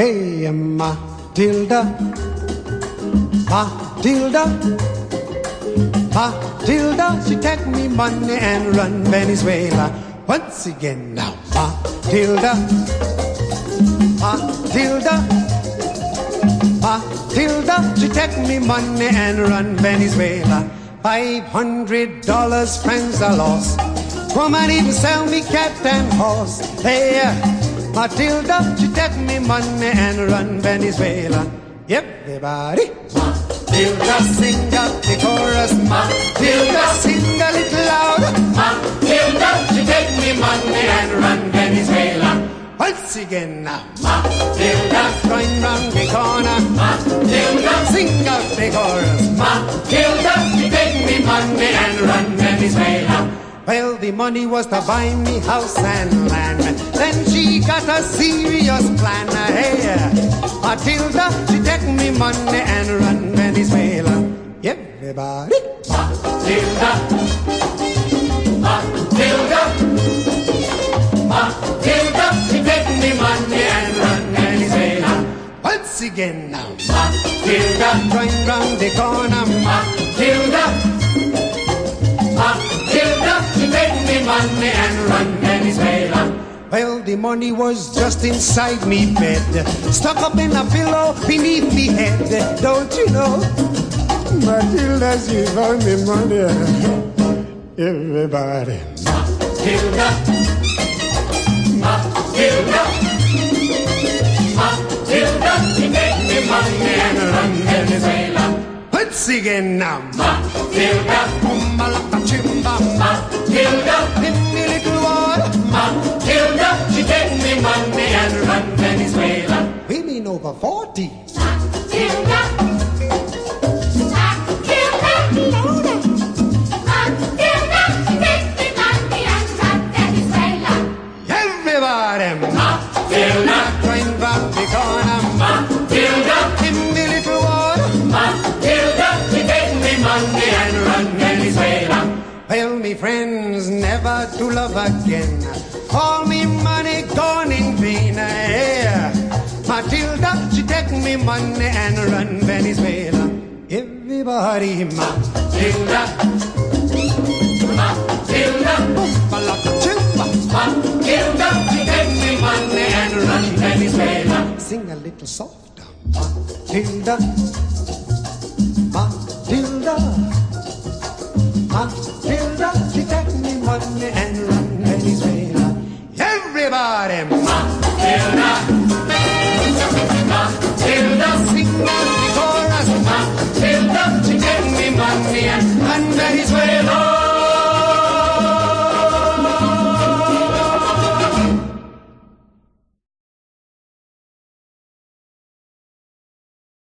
Hey, Matilda, Matilda, Matilda, she take me money and run Venezuela. Once again now, Matilda, Matilda, Matilda, she take me money and run Venezuela. Five hundred dollars, friends are lost. Woman even sell me cat and horse. Hey, Matilda, she take me money and run Venezuela. Everybody. Matilda, sing out the chorus. Matilda, sing a little louder. Matilda, she take me money and run Venezuela. Once again now. Matilda, going round the corner. Matilda, sing out the chorus. Matilda, she take me money and run Venezuela. Well, the money was to buy me house and land. Then she got a serious plan. Hey, Matilda, she take me money and run Venezuela. Everybody. Matilda. Matilda. Matilda, she take me money and run Venezuela. Once again now. Matilda, going round the corner. Well, the money was just inside me bed, stuck up in a pillow beneath me head. Don't you know? Matilda, she found me money. Everybody. Matilda. Matilda. Matilda, she take me money and run Venezuela. Once again now. Matilda. Umbalaka chimba. Matilda. Over 40. Everybody. Matilda. Matilda. Little. Matilda. Me money and run Venezuela. Well, me friends never to love again. All me money gone in vain. Eh, eh, eh. Yeah. Matilda, me money and run Venezuela. Everybody, Matilda. Matilda. Matilda, me money and run Venezuela. Sing a little softer. Matilda. Matilda. Matilda, she take me money and run Venezuela. Everybody, Matilda.